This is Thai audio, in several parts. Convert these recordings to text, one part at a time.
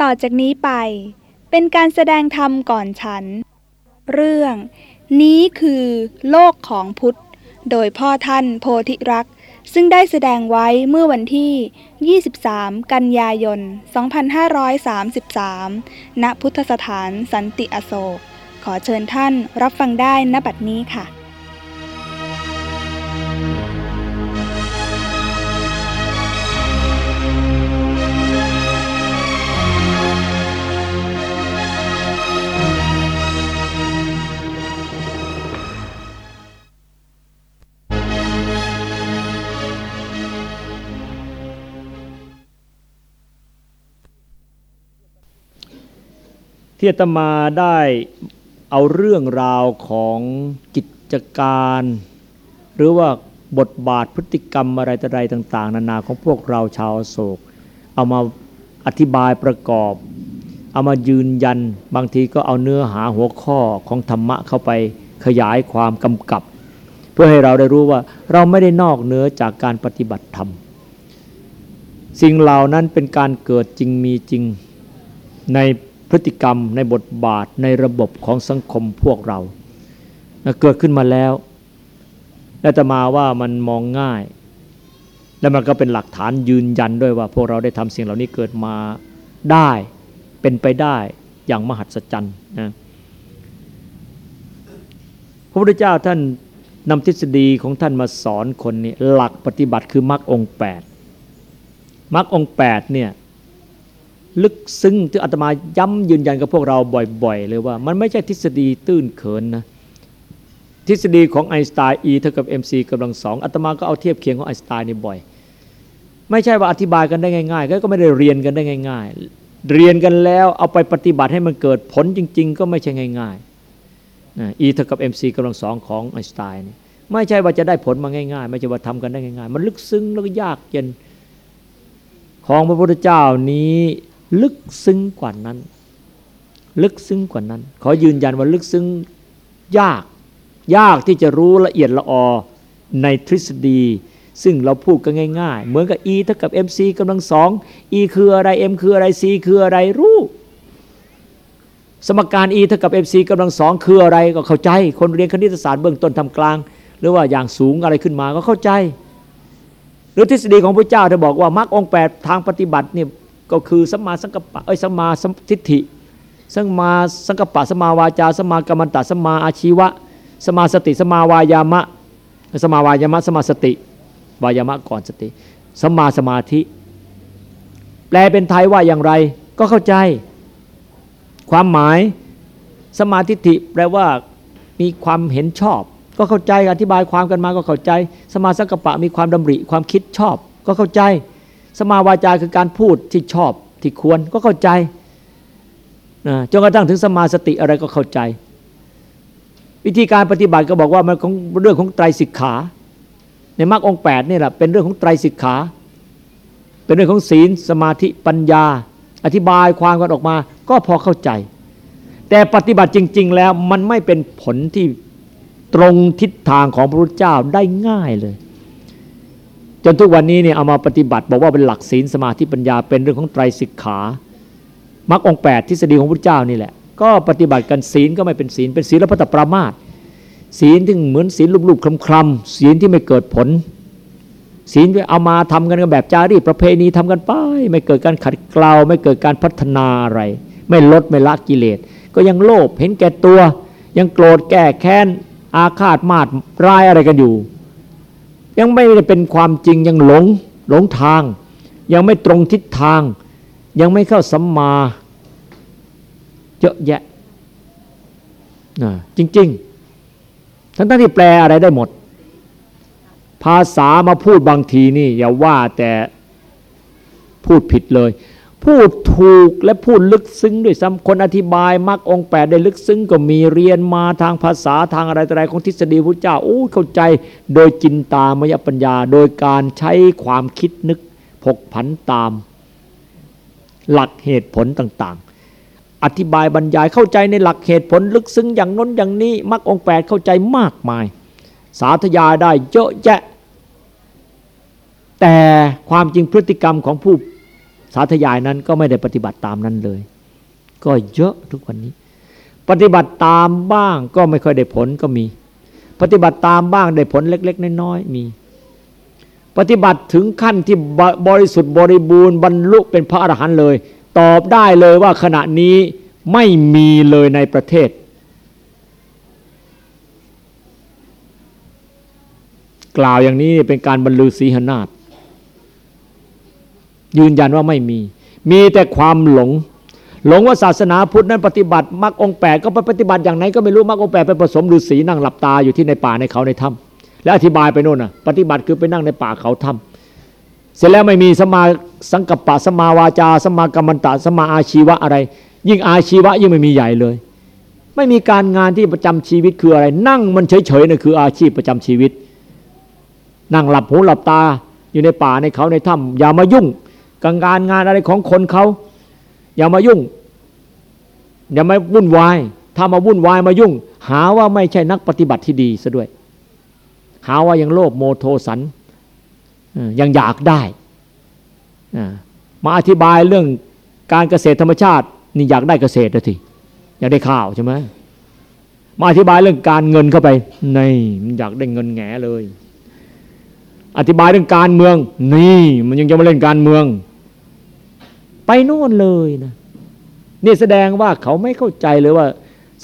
ต่อจากนี้ไป เป็นการแสดงธรรมก่อนฉัน เรื่อง นี้คือโลกของพุทธ โดยพ่อท่านโพธิรักษ์ซึ่งได้แสดงไว้เมื่อวันที่ 23 กันยายน 2533 ณ พุทธสถานสันติอโศก ขอเชิญท่านรับฟังได้ณบัดนี้ค่ะ ที่อาตมาได้เอาเรื่องราวของกิจการ หรือว่าบทบาทพฤติกรรมอะไรต่ออะไรต่าง ๆ นานาของพวกเราชาวโศก เอามาอธิบายประกอบ เอามายืนยัน บางทีก็เอาเนื้อหาหัวข้อของธรรมะเข้าไปขยายความกำกับ เพื่อให้เราได้รู้ว่าเราไม่ได้นอกเหนือจากการปฏิบัติธรรม สิ่งเหล่านั้นเป็นการเกิดจริงมีจริงใน พฤติกรรมในบทบาทในระบบของสังคมพวกเราเกิดขึ้นมาแล้ว และจะมาว่ามันมองง่าย และมันก็เป็นหลักฐานยืนยันด้วยว่า พวกเราได้ทำสิ่งเหล่านี้เกิดมาได้เป็นไปได้อย่างมหัศจรรย์นะพระพุทธเจ้าท่านนำทฤษฎีของท่านมาสอนคนนี้หลักปฏิบัติคือมรรคองแปดมรรคองแปดเนี่ย ลึกซึ้งที่อาตมาย้ำยืนยันกับพวกเราบ่อยๆเลยว่า มันไม่ใช่ทฤษฎีตื้นเขินนะทฤษฎีของไอน์สไตน์ E เท่ากับ mc กำลังสองอาตมาก็เอาเทียบเคียงของไอน์สไตน์นี่บ่อย ไม่ใช่ว่าอธิบายกันได้ง่ายๆ ก็ไม่ได้เรียนกันได้ง่าย ๆ เรียนกันแล้วเอาไปปฏิบัติให้มันเกิดผลจริง ๆ ก็ไม่ใช่ง่ายๆ E เท่ากับ mc กำลังสองของไอน์สไตน์นี่ไม่ใช่ว่าจะได้ผลมาง่าย ๆ ไม่ใช่ว่าทำกันได้ง่าย ๆ มันลึกซึ้งแล้วก็ยากเย็นของพระพุทธเจ้านี้ ลึกซึ้งกว่านั้น ลึกซึ้งกว่านั้น ขอยืนยันว่าลึกซึ้งยาก ยากที่จะรู้ละเอียดละออในทฤษฎี ซึ่งเราพูดกันง่ายๆ เหมือนกับ e เท่ากับ mc กำลังสอง e คืออะไร m คืออะไร c คืออะไรรู้ สมการ e เท่ากับ mc กำลังสองคืออะไรก็เข้าใจ คนเรียนคณิตศาสตร์เบื้องต้นทำกลาง หรือว่าอย่างสูงอะไรขึ้นมาก็เข้าใจ หรือทฤษฎีของพระเจ้าที่บอกว่ามรรคองแปดทางปฏิบัติเนี่ย ก็คือสัมมาสังกัปปะเอ้ยสัมมาทิฏฐิสัมมาสังกัปปะสัมมาวาจาสัมมากรรมตะสัมมาอาชีวะสัมมาสติสัมมาวายามะสัมมาวายามะสัมมาสติวายามะก่อนสติสัมมาสมาธิ แปลเป็นไทยว่าอย่างไร ก็เข้าใจ ความหมายสมาธิิแปลว่ามีความเห็นชอบ ก็เข้าใจอธิบายความกันมาก็เข้าใจ สมาสังกปะมีความดำริความคิดชอบ ก็เข้าใจ สมาวาจาคือการพูดที่ชอบที่ควรก็เข้าใจจนกระทั่งถึงสมาสติอะไรก็เข้าใจ วิธีการปฏิบัติก็บอกว่ามันของเรื่องของไตรสิกขา ในมรรคองแปดนี่แหละเป็นเรื่องของไตรสิกขา เป็นเรื่องของศีลสมาธิปัญญา อธิบายความกันออกมา ก็พอเข้าใจ แต่ปฏิบัติจริง ๆ แล้วมันไม่เป็นผลที่ตรงทิศทางของพระพุทธเจ้าได้ง่ายเลย จนทุกวันนี้เนี่ยเอามาปฏิบัติ บอกว่าเป็นหลักศีลสมาธิปัญญาเป็นเรื่องของไตรสิกขามรรคองแปดทฤษฎีของพระเจ้านี่แหละ ก็ปฏิบัติกันศีลก็ไม่เป็นศีลเป็นศีลพัตปรามาตศีลที่เหมือนศีลลูกๆคลำๆศีลที่ไม่เกิดผล ศีลเอามาทำกันแบบจารีตประเพณีทำกันไป ไม่เกิดการขัดเกลาไม่เกิดการพัฒนาอะไร ไม่ลดไม่ละกิเลส ก็ยังโลภเห็นแก่ตัว ยังโกรธแก้แค้นอาฆาตมาดร้ายอะไรกันอยู่ ยังไม่ได้เป็นความจริงยังหลงหลงทาง ยังไม่ตรงทิศทาง ยังไม่เข้าสัมมาเยอะแยะนะจริง ๆ ทั้งที่แปลอะไรได้หมด ภาษามาพูดบางทีนี่อย่าว่าแต่พูดผิดเลย พูดถูกและพูดลึกซึ้งด้วยซ้ำคนอธิบายมรรคองแปดได้ลึกซึ้งก็มีเรียนมาทางภาษาทางอะไรต่ออะไรของทฤษฎีพระเจ้าโอ้เข้าใจโดยจินตามยปัญญา โดยการใช้ความคิดนึกผกผันตาม หลักเหตุผลต่างๆ อธิบายบรรยายเข้าใจในหลักเหตุผลลึกซึ้งอย่างน้นอย่างนี้มรรคองแปดเข้าใจมากมาย สาธยายได้เยอะแยะ แต่ความจริงพฤติกรรมของผู้ สาธยายนั้นก็ไม่ได้ปฏิบัติตามนั้นเลย ก็เยอะทุกวันนี้ ปฏิบัติตามบ้างก็ไม่ค่อยได้ผลก็มี ปฏิบัติตามบ้างได้ผลเล็ก ๆ น้อยๆมี ปฏิบัติถึงขั้นที่บริสุทธิ์บริบูรณ์บรรลุเป็นพระอรหันต์เลย ตอบได้เลยว่าขณะนี้ไม่มีเลยในประเทศ กล่าวอย่างนี้เป็นการบรรลือศีหนาฏ ยืนยันว่าไม่มี มีแต่ความหลง หลงว่าศาสนาพุทธนั้นปฏิบัติมรรคองแปดก็ไปปฏิบัติอย่างไหนก็ไม่รู้มรรคองแปดไปผสมฤาษีนั่งหลับตาอยู่ที่ในป่าในเขาในถ้ำและอธิบายไปโน่นน่ะ ปฏิบัติคือไปนั่งในป่าเขาถ้ำเสร็จแล้วไม่มีสมาสังกัปปะสมาวาจาสมากรรมตะสมาอาชีวะอะไร ยิ่งอาชีวะยิ่งไม่มีใหญ่เลย ไม่มีการงานที่ประจำชีวิตคืออะไร นั่งมันเฉยๆนี่คืออาชีพประจำชีวิต นั่งหลับหูหลับตาอยู่ในป่าในเขาในถ้ำอย่ามายุ่ง กับงานงานอะไรของคนเขาอย่ามายุ่ง อย่ามาวุ่นวาย ถ้ามาวุ่นวายมายุ่ง หาว่าไม่ใช่นักปฏิบัติที่ดีซะด้วย หาว่ายังโลภโมโทสันยังอยากได้มาอธิบายเรื่องการเกษตรธรรมชาติ นี่อยากได้เกษตรทีอยากได้ข้าวใช่ไหมมาอธิบายเรื่องการเงินเข้าไปนี่มันอยากได้เงินแง่เลย อธิบายเรื่องการเมือง นี่ มันยังจะมาเล่นการเมือง ไปโน่นเลยนะนี่แสดงว่าเขาไม่เข้าใจเลยว่า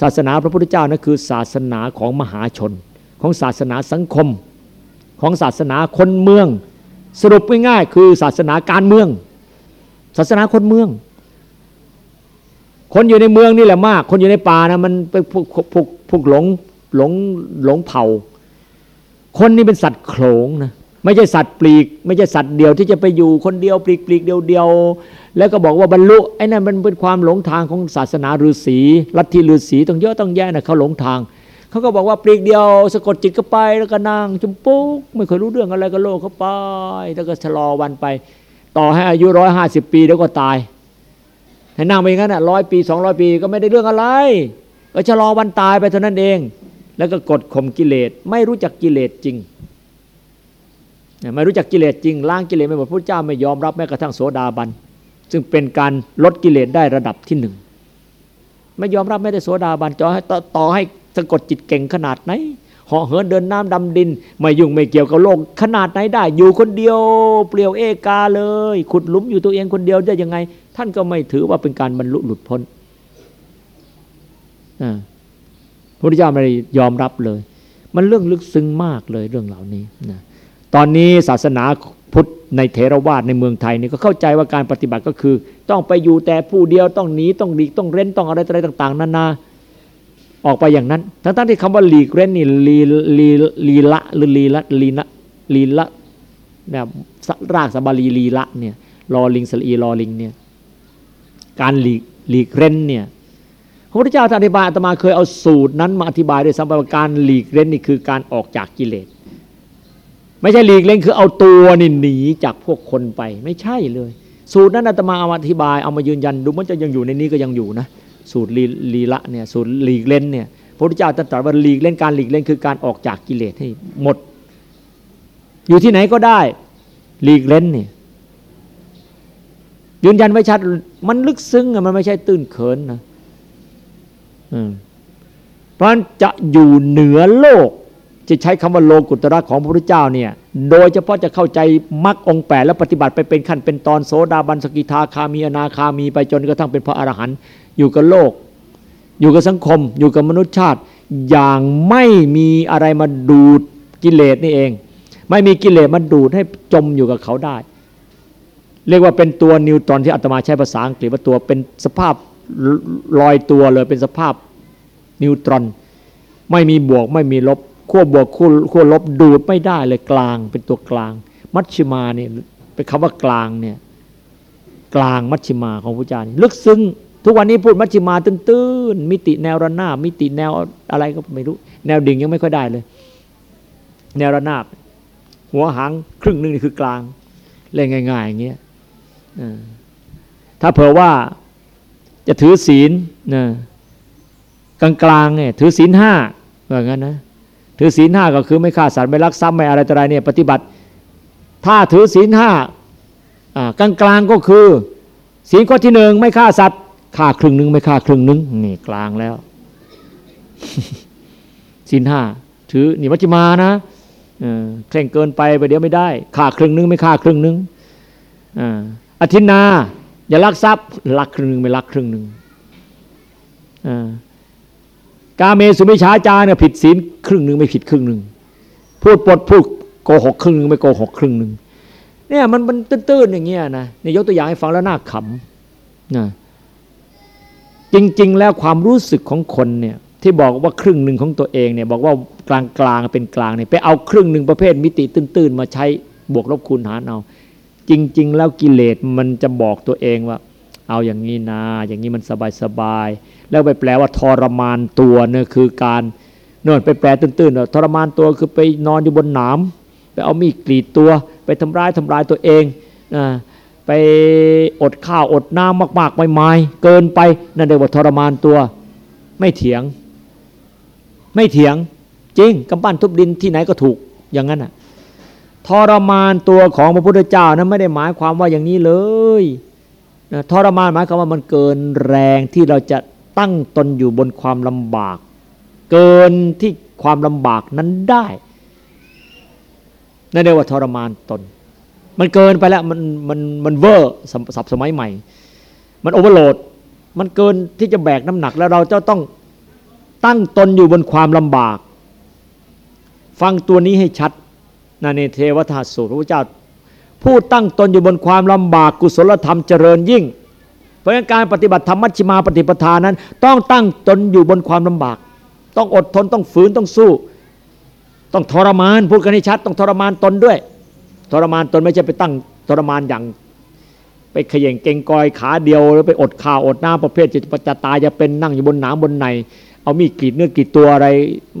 ศาสนาพระพุทธเจ้านะั่นคือ ศาสนาของมหาชน ของศาสนาสังคม ของศาสนาคนเมือง สรุปง่ายๆคือศาสนาการเมือง ศาสนาคนเมือง คนอยู่ในเมืองนี่แหละมาก คนอยู่ในป่านะมันไปพวกพวกพวกหลงหลงหลงเผ่า คนนี่เป็นสัตว์โขลงนะ ไม่ใช่สัตว์ปลีก ไม่ใช่สัตว์เดียวที่จะไปอยู่คนเดียวปลีกปลีกเดียวเดียวแล้วก็บอกว่าบรรลุไอ้นั่นมันเป็นความหลงทางของศาสนาฤาษีลัทธิฤาษีต้องเยอะต้องแย่นะเขาหลงทางเขาก็บอกว่าปลีกเดียวสะกดจิตก็ไปแล้วก็นั่งจุมปุ๊กไม่เคยรู้เรื่องอะไรก็โลกเขาไป แล้วก็ชะลอวันไป ต่อให้อายุร้อยห้าสิบปีแล้วก็ตายให้นั่งไปงั้นอะร้อยปีสองร้อยปีก็ไม่ได้เรื่องอะไรก็ชะลอวันตายไปเท่านั้นเอง แล้วก็กดข่มกิเลสไม่รู้จักกิเลสจริง ไม่รู้จักกิเลสจริงล้างกิเลสไม่หมดพระเจ้าไม่ยอมรับแม้กระทั่งโสดาบัน ซึ่งเป็นการลดกิเลสได้ระดับที่หนึ่งไม่ยอมรับไม่ได้โสดาบันจอให้ต่อให้สะกดจิตเก่งขนาดไหนเหาะเหินเดินน้ำดำดิน ไม่ยุ่งไม่เกี่ยวกับโลกขนาดไหนได้ อยู่คนเดียวเปลี่ยวเอกาเลย ขุดหลุมอยู่ตัวเองคนเดียวได้ยังไง ท่านก็ไม่ถือว่าเป็นการบรรลุหลุดพ้นพระพุทธเจ้าไม่ได้ยอมรับเลย มันเรื่องลึกซึ้งมากเลยเรื่องเหล่านี้นะ ตอนนี้ศาสนาพุทธในเทรวาสในเมืองไทยนี่ก็เข้าใจว่าการปฏิบัติก็คือ ต้องไปอยู่แต่ผู้เดียวต้องหนีต้องหลีกต้องเร้นต้องอะไรอะไรต่าง ๆนานาออกไปอย่างนั้น ทั้งๆที่คำว่าหลีกเร้นนี่ลีลีลีละหรือลีละลีนะลีละเนี่ยรากสบาลีลีละเนี่ยรอลิงสลีรอลิงเนี่ยการหลีกหลีกเร้นเนี่ยพระพุทธเจ้าอธิบายอาตมาเคยเอาสูตรนั้นมาอธิบายด้วยซ้ำว่าการหลีกเร้นนี่คือการออกจากกิเลส ไม่ใช่หลีกเล่นคือเอาตัวนี่หนีจากพวกคนไป ไม่ใช่เลย สูตรนั้นอาตมาเอาอธิบายเอามายืนยัน ดูมันจะยังอยู่ในนี้ก็ยังอยู่นะสูตรลีละเนี่ยสูตรหลีกเล่นเนี่ยพระพุทธเจ้าตรัสว่าหลีกเล่นการหลีกเล่นคือการออกจากกิเลสให้หมด อยู่ที่ไหนก็ได้หลีกเล่นเนี่ยยืนยันไว้ชัดมันลึกซึ้งอะมันไม่ใช่ตื้นเขินนะเพราะฉะนั้นจะอยู่เหนือโลก จะใช้คำว่าโลกุตระของพระพุทธเจ้าเนี่ย โดยเฉพาะจะเข้าใจมรรคองแปดและปฏิบัติไปเป็นขั้นเป็นตอนโสดาบันสกิทาคามีอนาคามีไปจนกระทั่งเป็นพระอรหันต์อยู่กับโลก อยู่กับสังคม อยู่กับมนุษยชาติ อย่างไม่มีอะไรมาดูดกิเลสนี่เอง ไม่มีกิเลสมาดูดให้จมอยู่กับเขาได้ เรียกว่าเป็นตัวนิวตรอนที่อาตมาใช้ภาษาอังกฤษว่าตัวเป็นสภาพลอยตัวเลยเป็นสภาพนิวตรอน ไม่มีบวกไม่มีลบ ขั้วบวกขั้วขั้วลบดูดไม่ได้เลยกลาง เป็นตัวกลาง มัชชิมาเนี่ยเป็นคำว่ากลางเนี่ยกลางมัชชิมาของพระเจ้านี่ลึกซึ้งทุกวันนี้พูดมัชชิมาตื้นๆมิติแนวระนาบมิติแนวอะไรก็ไม่รู้ แนวดิ่งยังไม่ค่อยได้เลย แนวระนาบ หัวหางครึ่งนึงนี่คือกลางเล่นง่ายๆอย่างเงี้ยถ้าเผื่อว่าจะถือศีลนะกลางๆเนี่ยถือศีลห้าแบบนั้นนะ ถือศีลห้าก็คือไม่ฆ่าสัตว์ไม่ลักทรัพย์ไม่อะไรต่ออะไรเนี่ยปฏิบัติ ถ้าถือศีลห้ากลางกลางก็คือศีลข้อที่หนึ่งไม่ฆ่าสัตว์ฆ่าครึ่งหนึ่งไม่ฆ่าครึ่งหนึ่งนี่กลางแล้วศีลห้าถือนี่มัชฌิมานะเคร่งเกินไปไปเดี๋ยวไม่ได้ฆ่าครึ่งหนึ่งไม่ฆ่าครึ่งหนึ่งอธินาอย่าลักทรัพย์ลักครึ่งหนึ่งไม่ลักครึ่งหนึ่ง กาเมสุมิชาจาเนี่ยผิดศีลครึ่งหนึ่งไม่ผิดครึ่งหนึ่งพูดปดพูดโกหกครึ่งหนึ่งไม่โกหกครึ่งหนึ่งเนี่ยมันมันตื้นๆอย่างเงี้ยนะนี่ยกตัวอย่างให้ฟังแล้วน่าขำนะจริง ๆ แล้วความรู้สึกของคนเนี่ยที่บอกว่าครึ่งหนึ่งของตัวเองเนี่ยบอกว่ากลางกลางเป็นกลางเนี่ยไปเอาครึ่งหนึ่งประเภทมิติตื้นๆ มาใช้บวกลบคูณหารเอา จริง ๆ แล้วกิเลสมันจะบอกตัวเองว่า เอาอย่างนี้นะอย่างนี้มันสบายๆ แล้วไปแปลว่าทรมานตัวเนี่ยคือการเนื่อไปแปลตื้นๆทรมานตัวคือไปนอนอยู่บนหนามไปเอามีดกรีดตัว ไปทำร้ายทำลายตัวเองนะไปอดข้าวอดน้ำมากๆไม่ไม่เกินไปนั่นเรียกว่าทรมานตัว ไม่เถียง ไม่เถียง จริงกำปั้นทุบดินที่ไหนก็ถูกอย่างนั้นอะทรมานตัวของพระพุทธเจ้านั้นไม่ได้หมายความว่าอย่างนี้เลยทรมานหมายความว่ามันเกินแรงที่เราจะ ตั้งตนอยู่บนความลำบาก เกินที่ความลำบากนั้นได้นั่นเรียกว่าทรมานตน มันเกินไปแล้วมันมันมันเวอร์ ศัพท์สมัยใหม่ มัน overload มันเกินที่จะแบกน้ำหนักแล้วเราจะต้องตั้งตนอยู่บนความลำบาก ฟังตัวนี้ให้ชัดนะ ในเทวทหสูตรพระพุทธเจ้าผู้ตั้งตนอยู่บนความลำบากกุศลธรรมเจริญยิ่ง เพราะงั้นการปฏิบัติธรรมมัชฌิมาปฏิปทานั้น ต้องตั้งตนอยู่บนความลำบาก ต้องอดทนต้องฝืนต้องสู้ ต้องทรมานพูดกันให้ชัดต้องทรมานตนด้วย ทรมานตนไม่ใช่ไปตั้งทรมานอย่าง ไปเขย่งเก่งกอยขาเดียวแล้วไปอดข้าวอดน้ำประเภทจะจะตายจะเป็นนั่งอยู่บนหนามบนในเอามีดกรีดเนื้อกรีดตัวอะไร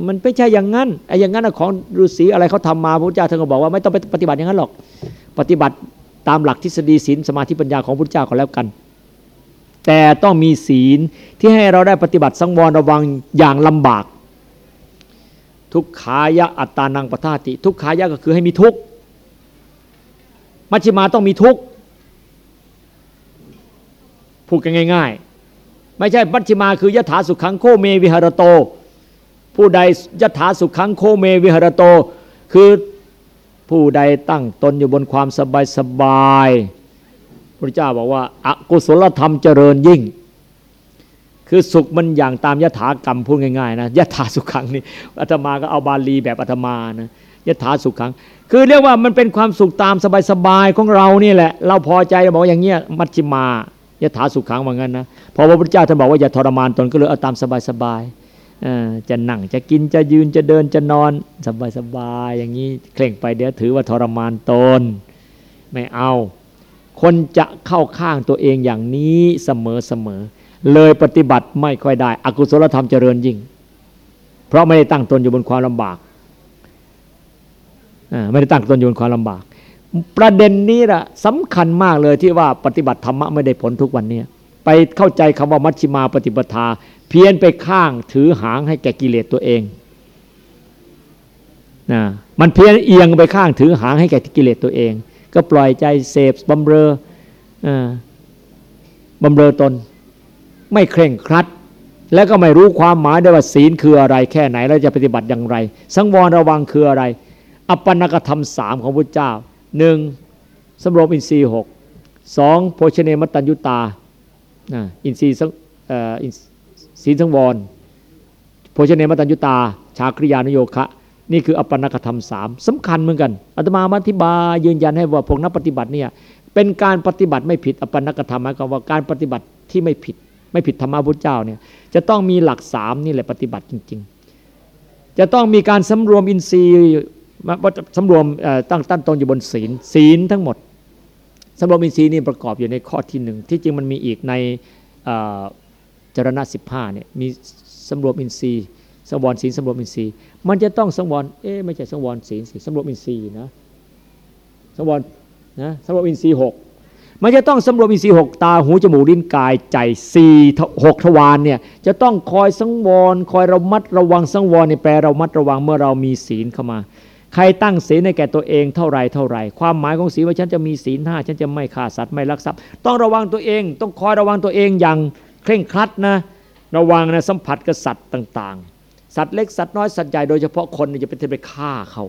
มันไม่ใช่อย่างนั้นไอ้อย่างนั้นของฤาษีอะไรเขาทำมาพระเจ้าท่านก็บอกว่าไม่ต้องไปปฏิบัติอย่างนั้นหรอก ปฏิบัติตามหลักทฤษฎีศีลสมาธิปัญญาของพระเจ้าก็แล้วกัน แต่ต้องมีศีลที่ให้เราได้ปฏิบัติสังวรระวังอย่างลำบาก ทุกขายะอัตตานังปทาติ ทุกขายะก็คือให้มีทุกมัชฌิมาต้องมีทุกพูดกันง่าย ๆ ไม่ใช่มัชฌิมาคือยถาสุขังโคเมวิหารโต ผู้ใดยถาสุขังโคเมวิหารโต คือผู้ใดตั้งตนอยู่บนความสบายสบาย ระเจ้าบอกว่าอากุศลธรรมเจริญยิ่ง คือสุขมันอย่างตามยถากรรมพูดง่ายๆนะยถาสุขังนี่อาตมาก็เอาบาลีแบบอาตมานะยถาสุขัง คือเรียกว่ามันเป็นความสุขตามสบายๆของเรานี่แหละ เราพอใจเราบอกอย่างเงี้ยมัชฌิมายถาสุขังว่างั้นนะพอพระพุทธเจ้าท่านบอกว่าอย่าทรมานตนก็เลยเอาตามสบายๆจะนั่งจะกินจะยืนจะเดินจะนอนสบายๆอย่างนี้เคร่งไปเดี๋ยวถือว่าทรมานตนไม่เอา คนจะเข้าข้างตัวเองอย่างนี้เสมอเสมอ เลยปฏิบัติไม่ค่อยได้ อกุศลธรรมเจริญยิ่ง เพราะไม่ได้ตั้งตนอยู่บนความลำบากไม่ได้ตั้งตนอยู่บนความลำบาก ประเด็นนี้ละสำคัญมากเลยที่ว่าปฏิบัติธรรมะไม่ได้ผลทุกวันนี้ไปเข้าใจคำว่ามัชฌิมาปฏิปทา เพี้ยนไปข้างถือหางให้แก่กิเลสตัวเองนะมันเพี้ยนเอียงไปข้างถือหางให้แก่กิเลสตัวเอง ก็ปล่อยใจเสพบำเรอบำเรอตน ไม่เคร่งครัด และก็ไม่รู้ความหมายได้ว่าศีลคืออะไร แค่ไหนแล้วจะปฏิบัติอย่างไร สังวรระวังคืออะไร อัปปนกธรรมสามของพระเจ้าหนึ่งสำรมอินทรีย์หกสองโภชเนมตัญยุตาอินทรีย์ศีลสังวรโภชเนมตัญยุตา ชาคริยานโยคะ นี่คืออปปนกธรรมสามสำคัญเหมือนกันอาตมาอธิบายยืนยันให้ว่าพวกนักปฏิบัติเนี่ยเป็นการปฏิบัติไม่ผิดอปปนกธรรมหมายความว่าการปฏิบัติที่ไม่ผิด ไม่ผิดธรรมะพุทธเจ้าเนี่ยจะต้องมีหลักสามนี่แหละปฏิบัติจริง ๆ จะต้องมีการสำรวมอินทรีย์สำรวมตั้งตั้งตรงอยู่บนศีล ศีลทั้งหมดสำรวมอินทรีย์นี่ประกอบอยู่ในข้อที่หนึ่งที่จริงมันมีอีกในจรณะสิบห้าเนี่ยมีสำรวมอินทรีย์ สังวรศีลสำรวมอินทรีย์ มันจะต้องสังวรเอ๊ไม่ใช่สังวรศีลสิสำรวมอินทรีย์นะสังวรนะสำรวมอินทรีย์หกมันจะต้องสำรวมอินทรีย์หกตาหูจมูกลิ้นกายใจสี่หกทวารเนี่ยจะต้องคอยสังวรคอยระมัดระวังสังวรในแปลเรามัดระวังเมื่อเรามีศีลเข้ามา ใครตั้งศีลในแก่ตัวเองเท่าไรเท่าไรความหมายของศีลว่าฉันจะมีศีลห้าฉันจะไม่ฆ่าสัตว์ไม่ลักทรัพย์ ต้องระวังตัวเอง ต้องคอยระวังตัวเองอย่างเคร่งครัดนะระวังนะสัมผัสกับสัตว์ต่างๆ สัตว์เล็กสัตว์น้อยสัตว์ใหญ่โดยเฉพาะคนจะไปไปฆ่าเขา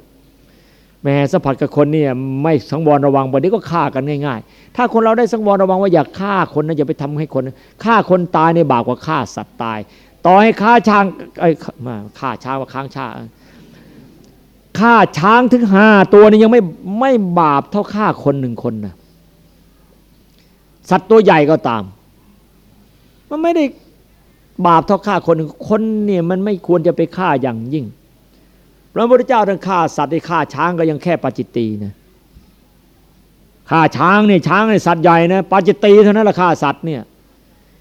แม้สัมผัสกับคนเนี่ยไม่สังวรระวังวันนี้ก็ฆ่ากันง่าย ๆ ถ้าคนเราได้สังวรระวังว่าอย่าฆ่าคนนะอย่าไปทำให้คนฆ่าคนตายในบาปกว่าฆ่าสัตว์ตาย ต่อให้ฆ่าช้างไอ้มาฆ่าช้างว่าค้างช้าฆ่าช้างถึงห้าตัวนี่ยังไม่ไม่บาปเท่าฆ่าคนหนึ่งคนนะสัตว์ตัวใหญ่ก็ตาม มันไม่ได้ บาปเท่าฆ่าคนคนเนี่ยมันไม่ควรจะไปฆ่าอย่างยิ่ง พระพุทธเจ้าท่านฆ่าสัตว์ได้ฆ่าช้างก็ยังแค่ปาจิตตีนะฆ่าช้างเนี่ยช้างเนี่ยสัตว์ใหญ่นะปาจิตตีเท่านั้นแหละฆ่าสัตว์เนี่ย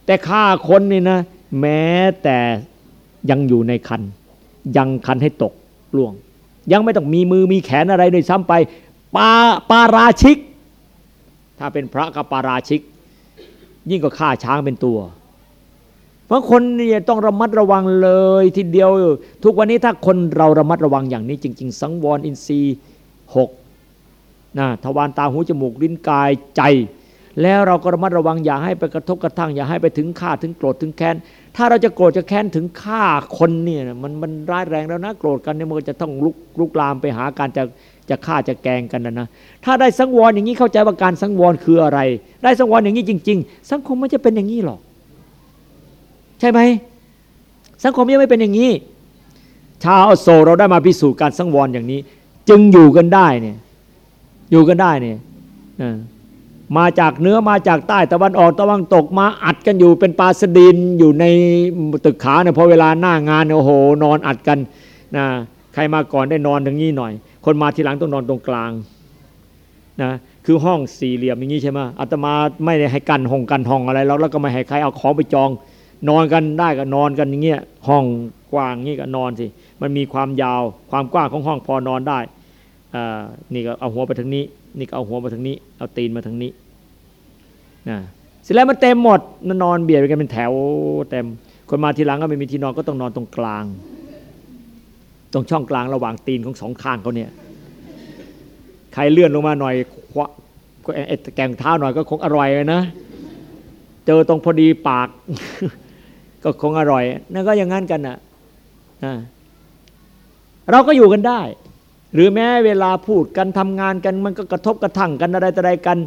แต่ฆ่าคนนี่นะ แม้แต่ยังอยู่ในคัน ยังคันให้ตกล่วง ยังไม่ต้องมีมือมีแขนอะไรเลยซ้ำไปปาปาราชิก ถ้าเป็นพระกับปาราชิก ยิ่งกว่าฆ่าช้างเป็นตัว เพราะคนนี่ต้องระมัดระวังเลยทีเดียว ทุกวันนี้ถ้าคนเราระมัดระวังอย่างนี้จริง ๆ สังวรอินทรีย์หกนะทวารตาหูจมูกลิ้นกายใจ แล้วเราก็ระมัดระวังอย่าให้ไปกระทบกระทั่งอย่าให้ไปถึงฆ่าถึงโกรธถึงแค้นถ้าเราจะโกรธจะแค้นถึงฆ่าคนเนี่ยมันมันร้ายแรงแล้วนะโกรธกันเนี่ยมันจะต้องลุกลุกลามไปหาการจะจะฆ่าจะแกงกันนะนะถ้าได้สังวรอย่างนี้เข้าใจว่าการสังวรคืออะไร ได้สังวรอย่างนี้จริง ๆ สังคมไม่จะเป็นอย่างนี้หรอก ใช่ไหมสังคมยังไม่เป็นอย่างนี้ ชาวโซเราได้มาพิสูจน์การสังวรอย่างนี้ จึงอยู่กันได้เนี่ยอยู่กันได้เนี่ยมาจากเนื้อมาจากใต้ตะวันออกตะวันตกมาอัดกันอยู่เป็นปลาสดินอยู่ในตึกขาเนี่ยพอเวลาหน้างานโอ้โห นอนอัดกันนะใครมาก่อนได้นอนตรงนี้หน่อย คนมาทีหลังต้องนอนตรงกลางนะคือห้องสี่เหลี่ยมอย่างนี้ใช่ไหมอาตมาไม่ได้ให้กันห้องกันห้องอะไรแล้วแล้วก็ไม่ให้ใครเอาของไปจอง นอนกันได้ก็นอนกันอย่างเงี้ยห้องกว้างงี้ก็นอนสิมันมีความยาวความกว้างของห้องพอนอนได้นี่ก็เอาหัวไปทางนี้ นี่ก็เอาหัวมาทางนี้เอาตีนมาทางนี้นะเสร็จแล้วมันเต็มหมดนอนเบียดกันเป็นแถวเต็มคนมาทีหลังก็ไม่มีที่นอนก็ต้องนอนตรงกลาง ตรงช่องกลางระหว่างตีนของสองข้างเขาเนี่ยใครเลื่อนลงมาหน่อยคว้าแกงเท้าหน่อยก็คงอร่อยเลยนะ เจอตรงพอดีปาก ก็คงอร่อยนั่นก็อย่างนั้นกันนะเราก็อยู่กันได้ หรือแม้เวลาพูดกันทำงานกัน มันก็กระทบกระทั่งกันอะไรต่ออะไรกัน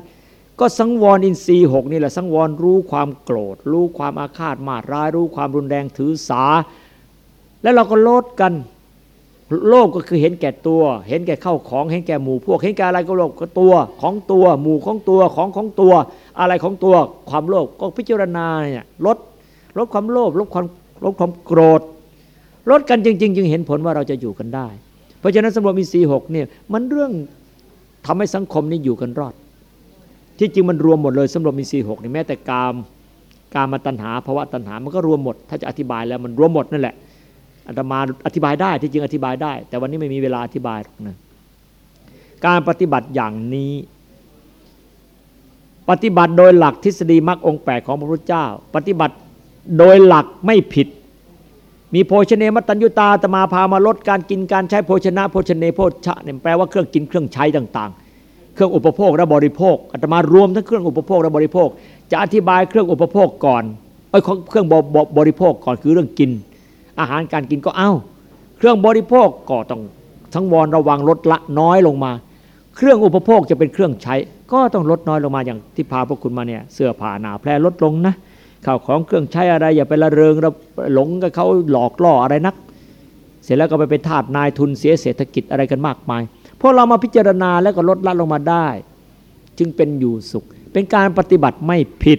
ก็สังวรอินทรีย์หกนี่แหละสังวรรู้ความโกรธ รู้ความอาฆาตมาดร้าย รู้ความรุนแรงถือสา แล้วเราก็ลดกันโลภก็คือเห็นแก่ตัว เห็นแก่เข้าของ เห็นแก่หมู่พวก เห็นแก่อะไรก็โลภก็ตัวของตัว หมู่ของตัวของของตัว อะไรของตัว ความโลภก็พิจารณาเนี่ยลด ลดความโลภลดความลดความโกรธลดกันจริงๆจึงเห็นผลว่าเราจะอยู่กันได้ เพราะฉะนั้นสำรวมอินทรีย์หกเนี่ยมันเรื่องทำให้สังคมนี้อยู่กันรอด ที่จริงมันรวมหมดเลยสำรวมอินทรีย์หกนี่แม้แต่กามกามาตัณหาภาวะตัณหามันก็รวมหมด ถ้าจะอธิบายแล้วมันรวมหมดนั่นแหละอาตมาอธิบายได้ที่จริงอธิบายได้ แต่วันนี้ไม่มีเวลาอธิบายหรอกนะการปฏิบัติอย่างนี้ ปฏิบัติโดยหลักทฤษฎีมรรคองแปดของพระพุทธเจ้า ปฏิบัติ โดยหลักไม่ผิด มีโภชเนมัตัญยุตาตมาพามาลดการกินการใช้โภชนะโภชเนโภชะเนี่ยแปลว่าเครื่องกินเครื่องใช้ต่างๆ เครื่องอุปโภคและบริโภคอาตมารวมทั้งเครื่องอุปโภคและบริโภค จะอธิบายเครื่องอุปโภคก่อนเอ้ยเครื่องบริโภคก่อนคือเรื่องกิน อาหารการกินก็เอา้า เครื่องบริโภคก็ต้องทั้งวรระวังลดละน้อยลงมา เครื่องอุปโภคจะเป็นเครื่องใช้ ก็ต้องลดน้อยลงมาอย่างที่พาพวกคุณมาเนี่ยเสื้อผ้าหนาแพรลดลงนะ ข้าวของเครื่องใช้อะไรอย่าไปละเริงเราหลงกับเขาหลอกล่ออะไรนัก เสร็จแล้วก็ไปเป็นทาสนายทุนเสียเศรษฐกิจอะไรกันมากมายพวกเรามาพิจารณาแล้วก็ลดละลงมาได้ จึงเป็นอยู่สุข เป็นการปฏิบัติไม่ผิด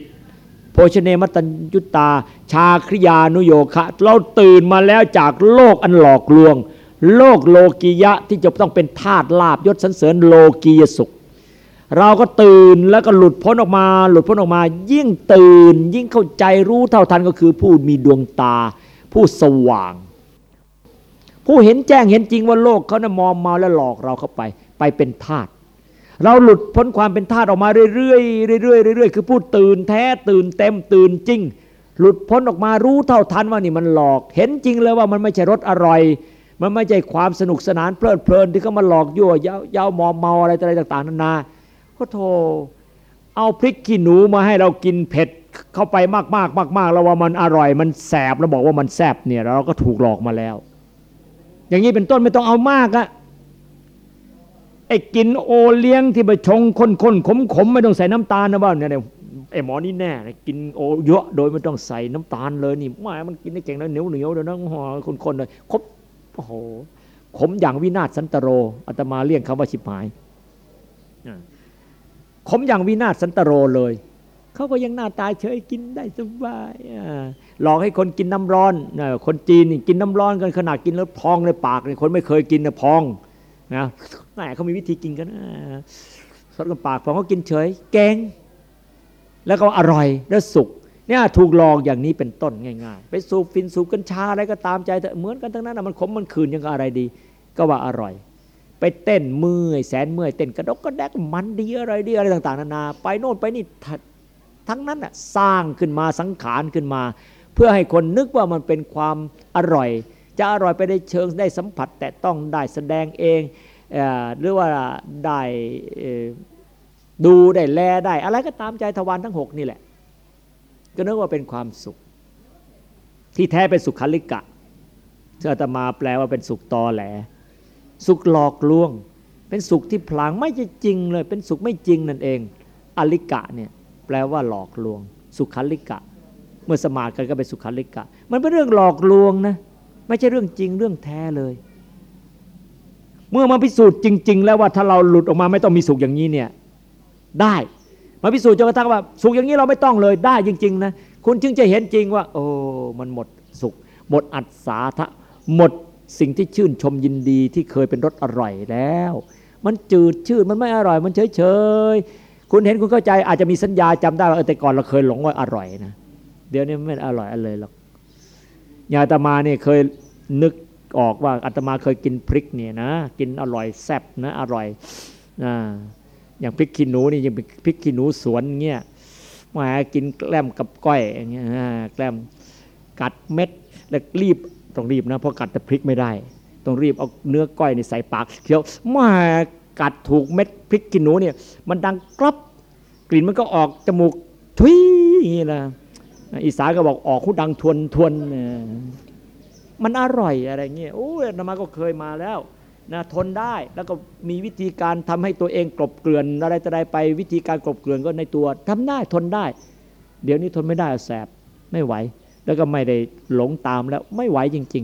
โภชเนมตัญยุตา ชาคริยานุโยคะ เราตื่นมาแล้วจากโลกอันหลอกลวง โลกโลกียะที่จะต้องเป็นทาตลาบยศสันเสริญโลกียสุข เราก็ตื่นแล้วก็หลุดพ้นออกมา หลุดพ้นออกมา ยิ่งตื่น ยิ่งเข้าใจรู้เท่าทันก็คือผู้มีดวงตา ผู้สว่าง ผู้เห็นแจ้งเห็นจริงว่าโลกเขานะ่ะมอมมาแล้วหลอกเราเข้าไป ไปเป็นทาสเราหลุดพ้นความเป็นทาสออกมาเรื่อยๆเรื่อยๆเรื่อยๆคือผู้ตื่นแท้ตื่นเต็มตื่นจริง หลุดพ้นออกมารู้เท่าทันว่านี่มันหลอก เห็นจริงเลยว่ามันไม่ใช่รสอร่อย มันไม่ใช่ความสนุกสนานเพลิดเพลินที่เขามาหลอกยั่วยาวยามอมเมาอะไรอะไรต่าง ๆนานา ก็โทเอาพริกขี้หนูมาให้เรากินเผ็ดเข้าไปมากๆมากๆแล้วว่ามันอร่อยมันแสบแล้วบอกว่ามันแสบเนี่ยเราก็ถูกหลอกมาแล้ว อย่างนี้เป็นต้นไม่ต้องเอามากอะไอ้กินโอเลี้ยงที่ไปชงคนคนขมขมไม่ต้องใส่น้ำตาลนะบ้านเนี่ยไอ้หมอนี่แน่กินโอเยอะโดยไม่ต้องใส่น้ำตาลเลยนี่ไม่มันกินได้เก่งแล้วเหนียวเหนียวเดี๋ยวนะห่อคนคนเลยครบโอ้โหขมอย่างวินาศสันตโรอาตมาเลี่ยงคำว่าชิบหายอ่า ขมอย่างวินาศสันตโรเลยเขาก็ยังหน้าตาเฉยกินได้สบายหลอกให้คนกินน้ำร้อนคนจีนกินน้ำร้อนกันขนาดกินแล้วพองในปากเลยคนไม่เคยกินนะพองนะแหมเขามีวิธีกินกันสดกับปากพองเขากินเฉย แกง แล้วก็อร่อยและสุกเนี่ยถูกหลอกอย่างนี้เป็นต้นง่ายๆ ไปสูบฟินสูบกัญชาอะไรก็ตามใจแต่เหมือนกันทั้งนั้นมันขมมันคืนยังอะไรดี ก็ว่าอร่อย ไปเต้นเมื่อยแสนเมื่อยเต้นกระดกกระแดกมันดีอะไรดีอะไรต่าง ๆ นานาไปโน่นไปนี่ทั้งนั้นสร้างขึ้นมาสังขารขึ้นมา เพื่อให้คนนึกว่ามันเป็นความอร่อย จะอร่อยไปได้เชิงได้สัมผัส แต่ต้องได้แสดงเองหรือว่าได้ดูได้แลได้ อะไรก็ตามใจทวารทั้งหกนี่แหละ ก็นึกว่าเป็นความสุข ที่แท้เป็นสุขคลิกะที่อาตมาแปลว่าเป็นสุขตอแหล สุขหลอกลวง เป็นสุขที่พลางไม่จริงเลย เป็นสุขไม่จริงนั่นเอง อลิกะเนี่ยแปลว่าหลอกลวง สุขัลิกะ เมื่อสมาธิกันก็เป็นสุขัลิกะ มันเป็นเรื่องหลอกลวงนะ ไม่ใช่เรื่องจริงเรื่องแท้เลย เมื่อมาพิสูจน์จริง ๆ แล้วว่าถ้าเราหลุดออกมาไม่ต้องมีสุขอย่างนี้เนี่ยได้มาพิสูจน์จนกระทั่งว่าสุขอย่างนี้เราไม่ต้องเลยได้จริง ๆ นะ คุณจึงจะเห็นจริงว่า โอ้มันหมดสุข หมดอัศาทะหมด สิ่งที่ชื่นชมยินดีที่เคยเป็นรสอร่อยแล้ว มันจืดชืดมันไม่อร่อย มันเฉยเฉยคุณเห็นคุณเข้าใจอาจจะมีสัญญาจำได้ว่าแต่ก่อนเราเคยหลงว่าอร่อยนะเดี๋ยวนี้ไม่อร่อยอะไรหรอกยาตมาเนี่ยเคยนึกออกว่าอาตมาเคยกินพริกเนี่ยนะ กินอร่อยแซ่บนะอร่อยอ่าอย่างพริกขี้หนูนี่ยังเป็นพริกขี้หนูสวนเงี้ยมากินแกล้มกับก้อยอย่างเงี้ยแกล้มกัดเม็ดแล้วรีบ ต้องรีบนะเพราะกัดแต่พริกไม่ได้ ต้องรีบเอาเนื้อก้อยนี่ใส่ปากเคี้ยวมากัดถูกเม็ดพริกขี้หนูเนี่ย มันดังกรอบกลิ่นมันก็ออกจมูกทุยอย่างนี้นะอีสานก็บอกออกหูดังทวนทวนมันอร่อยอะไรเงี้ยโอ้ยนมาก็เคยมาแล้วนะทนได้แล้วก็มีวิธีการทำให้ตัวเองกลบเกลื่อนอะไรต่ออะไรไปวิธีการกลบเกลื่อนก็ในตัวทำได้ทนได้ เดี๋ยวนี้ทนไม่ได้แสบไม่ไหว แล้วก็ไม่ได้หลงตามแล้วไม่ไหวจริง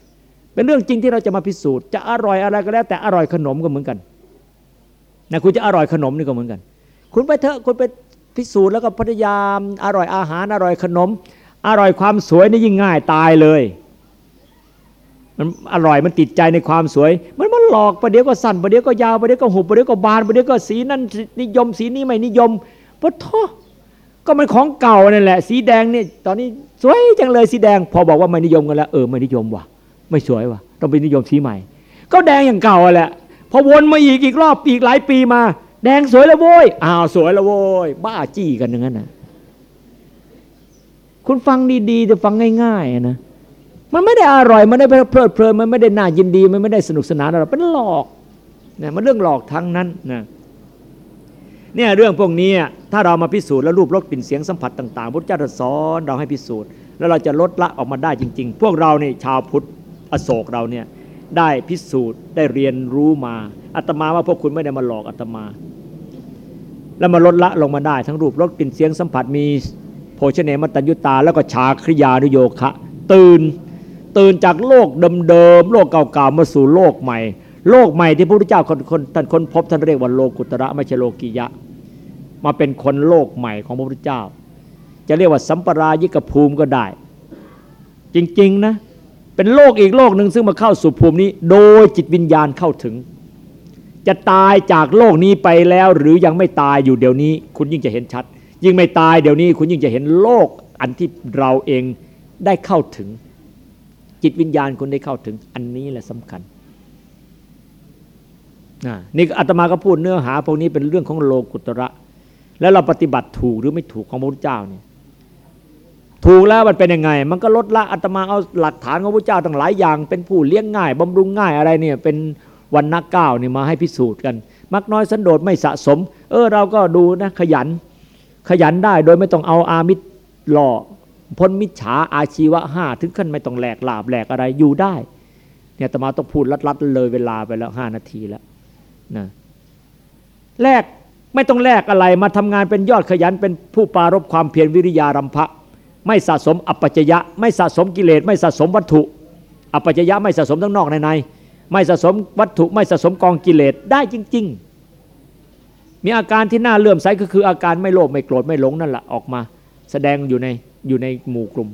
ๆ เป็นเรื่องจริงที่เราจะมาพิสูจน์จะอร่อยอะไรก็แล้ว แต่อร่อยขนมก็เหมือนกันนะคุณจะอร่อยขนมนี่ก็เหมือนกัน คุณไปเถอะคุณไปพิสูจน์แล้วก็พยายามอร่อยอาหารอร่อยขนม อร่อยความสวยนี่ยิ่งง่ายตายเลยมันอร่อยมันติดใจในความสวย มันมันหลอกประเดี๋ยวก็สั้นประเดี๋ยวก็ยาวประเดี๋ยวก็หุบประเดี๋ยวก็บานประเดี๋ยวก็สีนั่นนิยมสีนี้ไม่นิยมปะท้อ ก็มันของเก่านั่นแหละ สีแดงเนี่ยตอนนี้สวยจังเลยสีแดง พอบอกว่าไม่นิยมกันแล้วเออไม่นิยมว่ะ ไม่สวยว่ะ ต้องไปนิยมสีใหม่ ก็แดงอย่างเก่าแหละพอวนมาอีกอีกรอบอีกหลายปีมา แดงสวยแล้วโว้ยอ้าวสวยแล้วโว้ยบ้าจี้กันอย่างนั้นนะคุณฟังดีๆจะฟังง่ายๆนะมันไม่ได้อร่อย มันไม่ได้เพลิดเพลินมันไม่ได้น่ายินดี มันไม่ได้สนุกสนานอะไรเป็นหลอกเนี่ยมันเรื่องหลอกทั้งนั้นนะ เนี่ยเรื่องพวกนี้ถ้าเรามาพิสูจน์แล้วรูปรสกลิ่นเสียงสัมผัสต่างๆ พุทธเจ้าสอนเราให้พิสูจน์ แล้วเราจะลดละออกมาได้จริง ๆ พวกเราเนี่ยชาวพุทธอโศกเราเนี่ยได้พิสูจน์ได้เรียนรู้มาอาตมาว่าพวกคุณไม่ได้มาหลอกอาตมา แล้วมาลดละลงมาได้ทั้งรูปรสกลิ่นเสียงสัมผัสมีโภชเนมตัญญุตา แล้วก็ชาคริยานุโยคะ ตื่นตื่นจากโลกเดิมๆโลกเก่าๆมาสู่โลกใหม่ โลกใหม่ที่พระพุทธเจ้าคนคนท่านค้นพบท่านเรียกว่าโลกุตระไม่ใช่โลกิยะ มาเป็นคนโลกใหม่ของพระพุทธเจ้า จะเรียกว่าสัมปรายิกภูมิก็ได้ จริงๆนะเป็นโลกอีกโลกหนึ่งซึ่งมาเข้าสู่ภูมินี้ โดยจิตวิญญาณเข้าถึง จะตายจากโลกนี้ไปแล้ว หรือยังไม่ตายอยู่เดี๋ยวนี้ คุณยิ่งจะเห็นชัด ยิ่งไม่ตายเดี๋ยวนี้ คุณยิ่งจะเห็นโลกอันที่เราเองได้เข้าถึง จิตวิญญาณคุณได้เข้าถึงอันนี้แหละสำคัญ นี่อาตมาก็พูดเนื้อหาพวกนี้เป็นเรื่องของโลกุตระ แล้วเราปฏิบัติถูกหรือไม่ถูกของพระพุทธเจ้าเนี่ยถูกแล้วมันเป็นยังไง มันก็ลดละอาตมาเอาหลักฐานของพระเจ้าตั้งหลายอย่าง เป็นผู้เลี้ยงง่ายบำรุงง่ายอะไรเนี่ยเป็นวันนักก้าวนี่มาให้พิสูจน์กัน มักน้อยสันโดษไม่สะสม เออเราก็ดูนะขยัน ขยันได้โดยไม่ต้องเอาอามิตรหล่อพ้นมิจฉาอาชีวะห้าถึงขั้นไม่ต้องแหลกลาบแหลกอะไรอยู่ได้ เนี่ยอาตมาต้องพูดลัดๆเลยเวลาไปแล้วห้านาทีแล้ว นะแลกไม่ต้องแลกอะไรมาทำงานเป็นยอดขยันเป็นผู้ปารบความเพียรวิริยารำพะ ไม่สะสมอัปปัจยะ ไม่สะสมกิเลส ไม่สะสมวัตถุ อัปปัจจยะไม่สะสมทั้งนอกในในไม่สะสมวัตถุ ไม่สะสมกองกิเลสได้จริง ๆ มีอาการที่น่าเลื่อมใสก็คืออาการไม่โลภไม่โกรธไม่หลงนั่นแหละออกมา แสดงอยู่ในอยู่ในหมู่กลุ่ม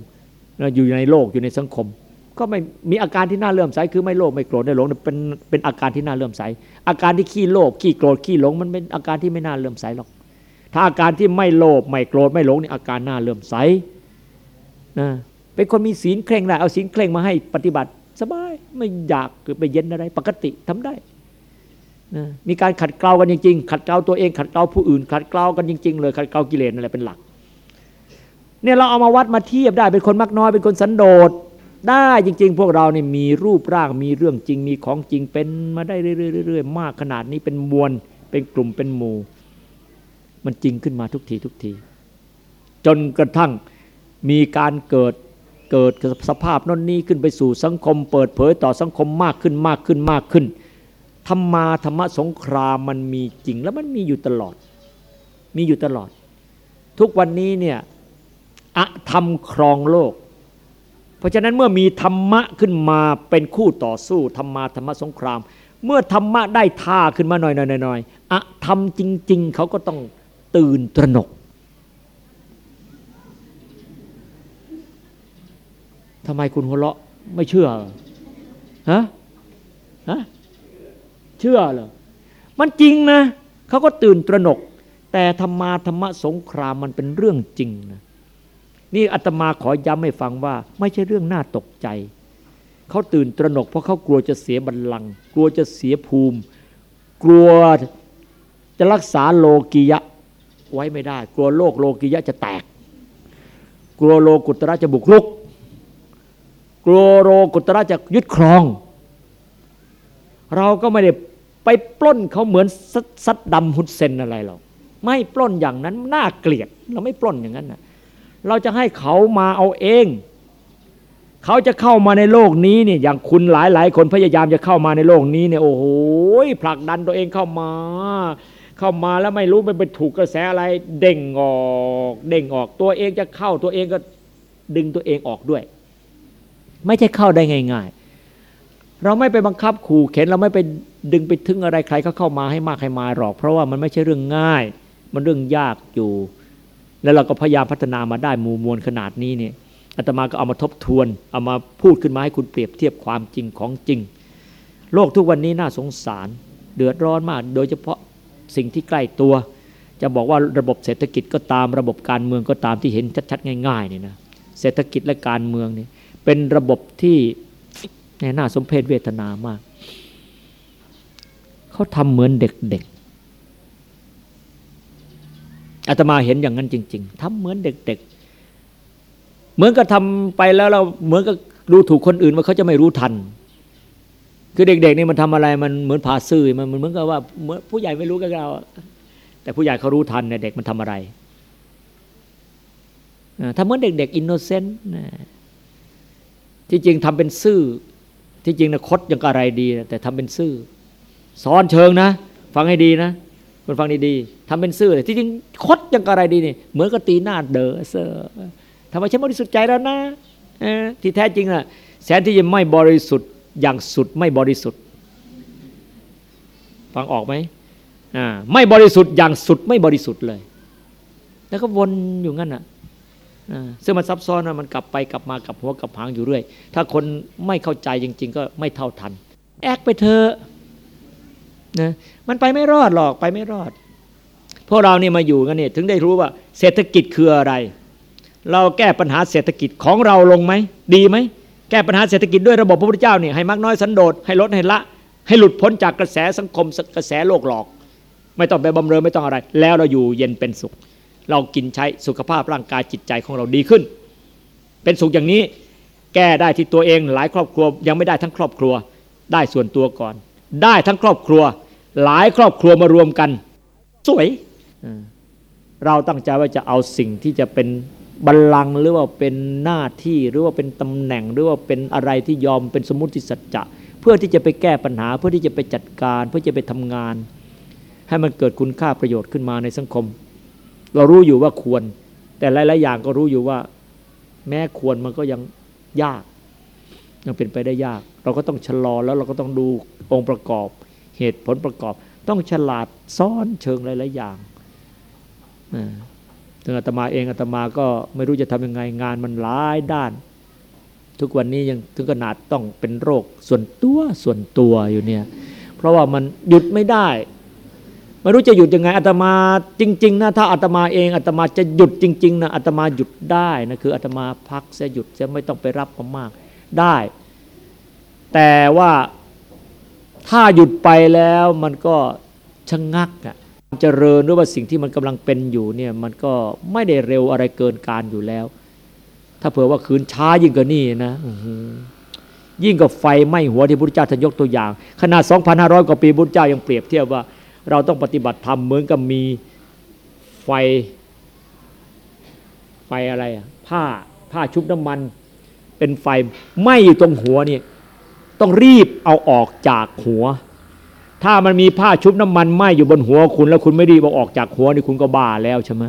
อยู่ในโลกอยู่ในสังคม ก็ไม่มีอาการที่น่าเลื่อมใสคือไม่โลภไม่โกรธไม่หลงเป็นเป็นอาการที่น่าเลื่อมใส อาการที่ขี้โลภขี้โกรธขี้หลงมันเป็นอาการที่ไม่น่าเลื่อมใสหรอก ถ้าอาการที่ไม่โลภไม่โกรธไม่หลงนี่อาการน่าเลื่อมใสนะเป็นคนมีศีลเคร่งได้เอาศีลเคร่งมาให้ปฏิบัติสบายไม่อยากคือไปเย็นอะไร ปกติทำได้นะมีการขัดเกลากันจริงๆ ขัดเกลาตัวเอง ขัดเกลาผู้อื่น ขัดเกลากันจริงๆเลยขัดเกลากิเลสนั่นแหละเป็นหลักเนี่ยเราเอามาวัดมาเทียบได้เป็นคนมักน้อยเป็นคนสันโดษ ได้จริง ๆ พวกเราเนี่ยมีรูปร่างมีเรื่องจริงมีของจริงเป็นมาได้เรื่อยๆๆมากขนาดนี้เป็นมวลเป็นกลุ่มเป็นหมู่ มันจริงขึ้นมาทุกทีทุกที จนกระทั่งมีการเกิดเกิดสภาพน้นนี้ขึ้นไปสู่สังคม เปิดเผยต่อสังคมมากขึ้นมากขึ้นมากขึ้นธรรมาธรรมสงครามมันมีจริงแล้วมันมีอยู่ตลอด มีอยู่ตลอด ทุกวันนี้เนี่ยอะธรรมครองโลก เพราะฉะนั้นเมื่อมีธรรมะขึ้นมาเป็นคู่ต่อสู้ธรรมาธรรมะสงคราม เมื่อธรรมะได้ท่าขึ้นมาหน่อยหน่อยหน่อยอะธรรมจริง ๆ เขาก็ต้องตื่นตระหนกทำไมคุณหัวเราะไม่เชื่อฮะฮะเชื่อเหรอมันจริงนะเขาก็ตื่นตระหนก แต่ธรรมาธรรมะสงครามมันเป็นเรื่องจริงนะ นี่อาตมาขอย้ำให้ฟังว่า ไม่ใช่เรื่องน่าตกใจ เขาตื่นตระหนกเพราะเขากลัวจะเสียบัลลังก์กลัวจะเสียภูมิ กลัวจะรักษาโลกียะไว้ไม่ได้ กลัวโลกโลกียะจะแตก กลัวโลกุตระจะบุกรุก กลัวโลกุตระจะยึดครอง เราก็ไม่ได้ไปปล้นเขาเหมือนซัดดำฮุดเซนอะไรหรอกไม่ปล้นอย่างนั้นน่าเกลียด เราไม่ปล้นอย่างนั้นนะ เราจะให้เขามาเอาเอง เขาจะเข้ามาในโลกนี้เนี่ยอย่างคุณหลายหลายคนพยายามจะเข้ามาในโลกนี้เนี่ยโอ้โหผลักดันตัวเองเข้ามา เข้ามาแล้วไม่รู้มันไปถูกกระแสอะไร เด้งออกเด้งออกตัวเองจะเข้าตัวเองก็ดึงตัวเองออกด้วย ไม่ใช่เข้าได้ง่ายๆ เราไม่ไปบังคับขู่เข็นเราไม่ไปดึงไปทึงอะไรใครเขาเข้ามาให้มากให้มาหรอก เพราะว่ามันไม่ใช่เรื่องง่าย มันเรื่องยากอยู่ แล้วเราก็พยายามพัฒนามาได้มูมวลขนาดนี้เนี่ยอาตมาก็เอามาทบทวน เอามาพูดขึ้นมาให้คุณเปรียบเทียบความจริงของจริง โลกทุกวันนี้น่าสงสาร เดือดร้อนมาก โดยเฉพาะสิ่งที่ใกล้ตัว จะบอกว่าระบบเศรษฐกิจก็ตามระบบการเมืองก็ตามที่เห็นชัดๆง่ายๆเนี่ยนะเศรษฐกิจและการเมืองเนี่ยเป็นระบบที่น่าสมเพชเวทนามาก เขาทำเหมือนเด็กๆ อาตมาเห็นอย่างนั้นจริง ๆทำเหมือนเด็ก ๆ เหมือนกับทาไปแล้วเราเหมือนกับดูถูกคนอื่นว่าเขาจะไม่รู้ทัน คือเด็ก ๆ นี่มันทำอะไรมันเหมือนพาซื่อมันเหมือนกับว่าเหมือนผู้ใหญ่ไม่รู้กับเรา แต่ผู้ใหญ่เขารู้ทันเนี่ยเด็กมันทำอะไรทำเหมือนเด็ก ๆ innocent ที่จริงทำเป็นซื่อ ที่จริงนะคดอยังอะไรดี แต่ทำเป็นซื่อสอนเชิงนะ ฟังให้ดีนะ คุณฟังดีๆทำเป็นซื่อเลยที่จริงคดยังกระไรดีนี่เหมือนกับตีหน้าเด๋อเซ่อทำไมฉันบริสุทธิ์ใจแล้วนะที่แท้จริงอะแสนที่จะไม่บริสุทธิ์อย่างสุดไม่บริสุทธิ์ ฟังออกไหมไม่บริสุทธิ์อย่างสุดไม่บริสุทธิ์เลย แล้วก็วนอยู่งั้นอะซึ่งมันซับซ้อนมันกลับไปกลับมากลับหัวกลับหางอยู่เรื่อย ถ้าคนไม่เข้าใจจริง ๆ ก็ไม่เท่าทัน แอกไปเถอะ นะมันไปไม่รอดหรอกไปไม่รอด พวกเราเนี่มาอยู่กันเนี่ยถึงได้รู้ว่า เศรษฐกิจคืออะไร เราแก้ปัญหาเศรษฐกิจของเราลงไหมดีไหมแก้ปัญหาเศรษฐกิจด้วยระบบพระพุทธเจ้าเนี่ยให้มากน้อยสันโดษให้ลดให้ละ ให้หลุดพ้นจากกระแสสังคมกระแสโลกหลอก ไม่ต้องไปบำเรอไม่ต้องอะไร แล้วเราอยู่เย็นเป็นสุข เรากินใช้สุขภาพร่างกายจิตใจของเราดีขึ้น เป็นสุขอย่างนี้แก้ได้ที่ตัวเองหลายครอบครัวยังไม่ได้ทั้งครอบครัว ได้ส่วนตัวก่อน ได้ทั้งครอบครัว หลายครอบครัวมารวมกัน สวย เราตั้งใจว่าจะเอาสิ่งที่จะเป็นบัลลังก์หรือว่าเป็นหน้าที่หรือว่าเป็นตำแหน่งหรือว่าเป็นอะไรที่ยอมเป็นสมมติสัจจะเพื่อที่จะไปแก้ปัญหา เพื่อที่จะไปจัดการ เพื่อจะไปทำงาน ให้มันเกิดคุณค่าประโยชน์ขึ้นมาในสังคม เรารู้อยู่ว่าควร แต่หลาย ๆ อย่างก็รู้อยู่ว่า แม้ควรมันก็ยังยาก ยังเป็นไปได้ยาก เราก็ต้องชะลอแล้วเราก็ต้องดูองค์ประกอบเหตุผลประกอบ ต้องฉลาดซ้อนเชิงหลายๆอย่างถึงอาตมาเองอาตมาก็ไม่รู้จะทำยังไงงานมันหลายด้าน ทุกวันนี้ยังถึงขนาดต้องเป็นโรคส่วนตัวส่วนตัวอยู่เนี่ย เพราะว่ามันหยุดไม่ได้ไม่รู้จะหยุดยังไงอาตมาจริงๆนะถ้าอาตมาเองอาตมาจะหยุดจริงๆนะอาตมาหยุดได้นะคืออาตมาพักจะหยุดจะไม่ต้องไปรับมามาก ได้ แต่ว่าถ้าหยุดไปแล้วมันก็ชะงักอะเจริญหรือว่าสิ่งที่มันกำลังเป็นอยู่เนี่ยมันก็ไม่ได้เร็วอะไรเกินการอยู่แล้ว ถ้าเผื่อว่าคืนช้ายิ่งกว่านี่นะยิ่งกับไฟไหม้หัวที่พระพุทธเจ้าท่านยกตัวอย่าง ขนาด 2,500 กว่าปีพระพุทธเจ้ายังเปรียบเทียบว่า เราต้องปฏิบัติธรรมเหมือนกับมีไฟ ไฟอะไรอะผ้าผ้าชุบน้ำมัน เป็นไฟไหม้อยู่ตรงหัวเนี่ย ต้องรีบเอาออกจากหัว ถ้ามันมีผ้าชุบน้ำมันไหมอยู่บนหัวคุณ แล้วคุณไม่รีบเอาออกจากหัวนี่คุณก็บ้าแล้วใช่ไหม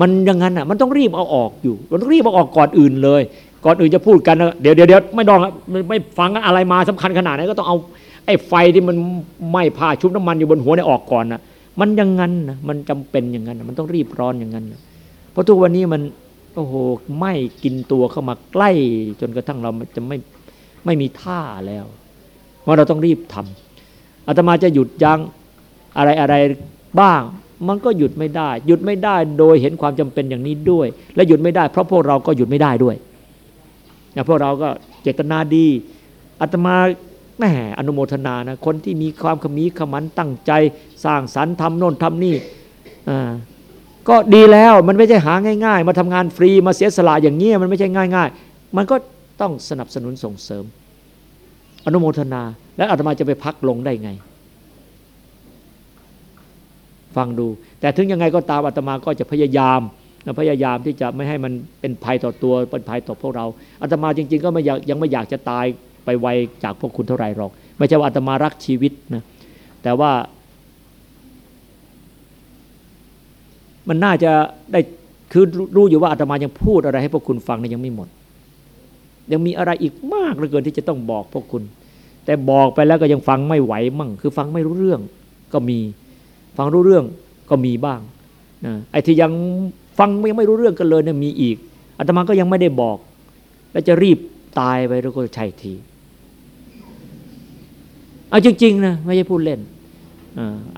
มันอย่างนั้นอะมันต้องรีบเอาออกอยู่ มันต้องรีบเอาออกก่อนอื่นเลย ก่อนอื่นจะพูดกันเดี๋ยวเดี๋ยวเดี๋ยวไม่ต้องไม่ฟังอะไรมาสำคัญขนาดไหนก็ต้องเอาไอ้ไฟที่มันไหม้ผ้าชุบน้ำมันอยู่บนหัวนี่ออกก่อนนะมันอย่างนั้นนะมันจำเป็นอย่างนั้น มันต้องรีบร้อนอย่างนั้นนะเพราะทุกวันนี้มันโอ้โหไหม้กินตัวเข้ามาใกล้จนกระทั่งเราจะไม่ ไม่มีท่าแล้ว เพราะเราต้องรีบทำอาตมาจะหยุดยั้งอะไรอะไรบ้าง มันก็หยุดไม่ได้ หยุดไม่ได้โดยเห็นความจำเป็นอย่างนี้ด้วย และหยุดไม่ได้ เพราะพวกเราก็หยุดไม่ได้ด้วยอย่างพวกเราก็เจตนาดีอาตมาแม่อนุโมทนานะคนที่มีความขมีขมันตั้งใจ สร้างสรรค์ทำโน่นทำนี่อ่าก็ดีแล้วมันไม่ใช่หาง่าย ๆ มาทำงานฟรีมาเสียสละอย่างเงี้ยมันไม่ใช่ง่าย ๆ มันก็ ต้องสนับสนุนส่งเสริม อนุโมทนา แล้วอาตมาจะไปพักลงได้ไง ฟังดู แต่ถึงยังไงก็ตามอาตมาก็จะพยายามพยายามที่จะไม่ให้มันเป็นภัยต่อตัวเป็นภัยต่อพวกเราอาตมาจริง ๆ ก็ไม่อยากยังไม่อยากจะตายไปไวจากพวกคุณเท่าไหร่หรอก ไม่ใช่ว่าอาตมารักชีวิตนะแต่ว่า มันน่าจะได้คือรู้อยู่ว่าอาตมายังพูดอะไรให้พวกคุณฟังเนี่ยยังไม่หมด ยังมีอะไรอีกมากเหลือเกินที่จะต้องบอกพวกคุณ แต่บอกไปแล้วก็ยังฟังไม่ไหวมั่ง คือฟังไม่รู้เรื่องก็มี ฟังรู้เรื่องก็มีบ้างนะไอ้ที่ยังฟังยังไม่รู้เรื่องกันเลยเนี่ยมีอีกอาตมาก็ยังไม่ได้บอก แล้วจะรีบตายไปแล้วก็ใช่ทีเอาจริงๆนะไม่ใช่พูดเล่น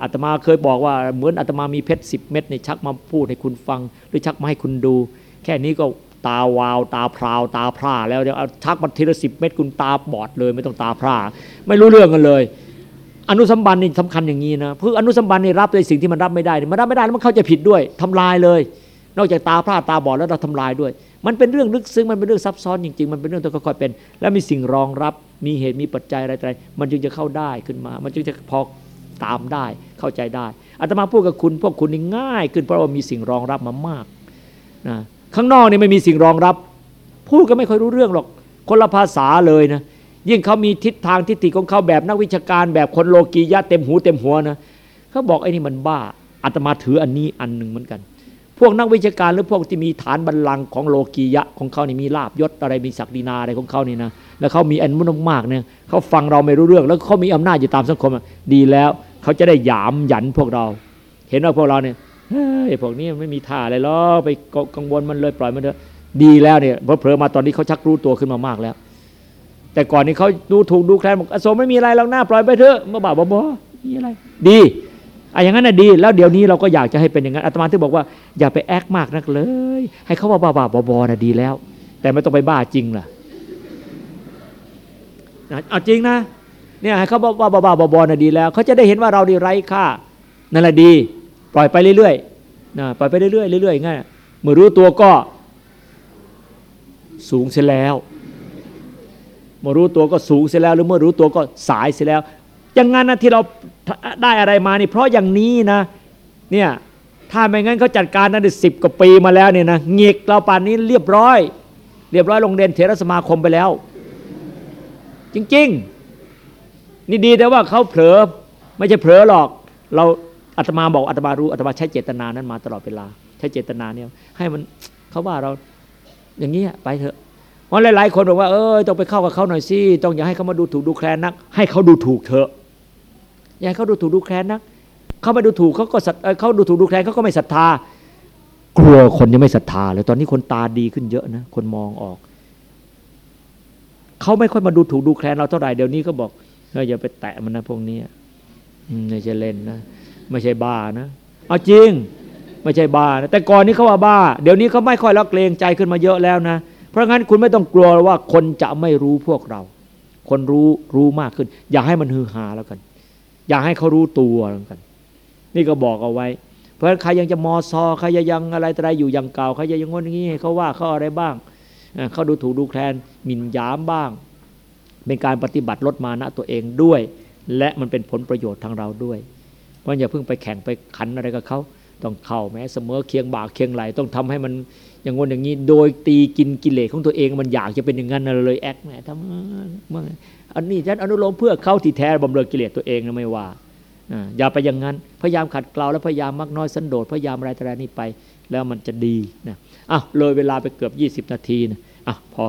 อาตมาเคยบอกว่าเหมือนอาตมามีเพชรสิบเม็ดในชักมาพูดให้คุณฟัง หรือชักมาให้คุณดู แค่นี้ก็ ตาวาว ตาพราว ตาพร่า แล้วเดี๋ยวชักมาทีละสิบเม็ดคุณตาบอดเลย ไม่ต้องตาพร่า ไม่รู้เรื่องกันเลย อนุสัมบันนี่สำคัญอย่างนี้นะเพื่ออนุสัมบันนี่รับในสิ่งที่มันรับไม่ได้มันรับไม่ได้แล้วมันเข้าใจผิดด้วยทำลายเลย นอกจากตาพร่าตาบอดแล้วเราทำลายด้วย มันเป็นเรื่องลึกซึ้งมันเป็นเรื่องซับซ้อนจริงๆ มันเป็นเรื่องต้องค่อยๆเป็น แล้วมีสิ่งรองรับมีเหตุมีปัจจัยอะไรๆมันจึงจะเข้าได้ขึ้นมา มันจึงจะพอตามได้เข้าใจได้อาตมาพูดกับคุณพวกคุณนี่ง่าย ขึ้นเพราะว่ามีสิ่งรองรับมามากนะ ข้างนอกนี่ไม่มีสิ่งรองรับ พูดก็ไม่ค่อยรู้เรื่องหรอก คนละภาษาเลยนะ ยิ่งเขามีทิศทางทิฏฐิของเขาแบบนักวิชาการแบบคนโลกียะเต็มหูเต็มหัวนะเขาบอกไอ้นี่มันบ้าอาตมาถืออันนี้อันหนึ่งเหมือนกัน พวกนักวิชาการหรือพวกที่มีฐานบัลลังก์ของโลกียะของเขานี่มีลาบยศอะไรมีศักดินาอะไรของเขานี่นะแล้วเขามีอันมุนมากเนี่ยเขาฟังเราไม่รู้เรื่อง แล้วเขามีอำนาจอยู่ตามสังคมดีแล้วเขาจะได้หยามหยันพวกเรา เห็นว่าพวกเราเนี่ย ไอ้พวกนี้ไม่มีท่าอะไรหรอกไปกังวลมันเลยปล่อยมันเถอะดีแล้วเนี่ยเพราะเผลอมาตอนนี้เขาชักรู้ตัวขึ้นมามากแล้ว แต่ก่อนนี้เขาดูถูกดูแคลนบอกอโศไม่มีอะไรเราหน้าปล่อยไปเถอะเมื่อบาบอบมีอะไร ดีไอ้อย่างนั้นน่ะดี แล้วเดี๋ยวนี้เราก็อยากจะให้เป็นอย่างนั้นอาตมาที่บอกว่าอย่าไปแอคมากนักเลย ให้เขาว่าบ้าบ้าบอบอน่ะดีแล้ว แต่ไม่ต้องไปบ้าจริงล่ะเอาจริงนะเนี่ยให้เขาบอกว่าบ้าบ้าบอบอน่ะดีแล้วเขาจะได้เห็นว่าเราดีไร้ค่านั่นแหละดี ปล่อยไปเรื่อยๆนะปล่อยไปเรื่อยๆเรื่อยๆง่ายเมื่อรู้ตัวก็สูงเสียแล้ว เมื่อรู้ตัวก็สูงเสียแล้ว หรือเมื่อรู้ตัวก็สายเสียแล้ว อย่างงั้นนะที่เราได้อะไรมานี่เพราะอย่างนี้นะเนี่ยถ้าไม่งั้นเขาจัดการตั้งแต่สิบกว่าปีมาแล้วเนี่ยนะเงียกเราป่านนี้เรียบร้อย เรียบร้อยลงเรียนเทรสมาคมไปแล้ว จริง ๆ นี่ดีแต่ว่าเขาเผลอไม่ใช่เผลอหรอก เรา อาตมาบอกอาตมารู้อาตมาใช้เจตนานั้นมาตลอดเวลา ใช้เจตนาเนี่ย ให้มันเขาว่าเราอย่างนี้ไปเถอะเพราะหลาย ๆ คนบอกว่าเออต้องไปเข้ากับเขาหน่อยสิต้องอย่าให้เขามาดูถูกดูแคลนนัก ให้เขาดูถูกเถอะอย่าให้เขาดูถูกดูแคลนนักเขามาดูถูกเขาก็เขาดูถูกดูแคลนเขาก็ไม่ศรัทธากลัวคนยังไม่ศรัทธาเลยตอนนี้คนตาดีขึ้นเยอะนะคนมองออกเขาไม่ค่อยมาดูถูกดูแคลนเราเท่าไหร่เดี๋ยวนี้ก็บอกเอออย่าไปแตะมันนะพวกนี้ไม่ใช่เล่นนะ ไม่ใช่บ้านะเอาจริงไม่ใช่บ้านะแต่ก่อนนี้เขาว่าบ้า เดี๋ยวนี้เขาไม่ค่อยรักเกรงใจขึ้นมาเยอะแล้วนะ เพราะงั้นคุณไม่ต้องกลัวว่าคนจะไม่รู้พวกเรา คนรู้รู้มากขึ้น อย่าให้มันฮือฮาแล้วกัน อย่าให้เขารู้ตัวแล้วกัน นี่ก็บอกเอาไว้ เพราะงั้นใครยังจะมอซอใครยังอะไรอะไรอยู่อย่างเก่าใครยังงนงี้เขาว่าเขาอะไรบ้างเขาดูถูกดูแคลนหมิ่นยามบ้าง เป็นการปฏิบัติลดมานะตัวเองด้วย และมันเป็นผลประโยชน์ทางเราด้วย เพราะอย่าเพิ่งไปแข่งไปขันอะไรกับเขาต้องเข้าแม้เสมอเคียงบ่าเคียงไหลต้องทำให้มันอย่างงนอย่างนี้ โดยตีกินกิเลสของตัวเองมันอยากจะเป็นอย่างนั้นเลยแอคแหมทำมื่ออันนี้ฉันอนุโลมเพื่อเข้าที่แท้บำเรอกิเลสตัวเองนะไม่ว่าอย่าไปอย่างนั้น พยายามขัดเกลาแล้วพยายามมักน้อยสันโดษพยายามอะไรแต่ไรนี้ไป แล้วมันจะดีนะอะเลยเวลาไปเกือบ 20 นาทีนะอะพอ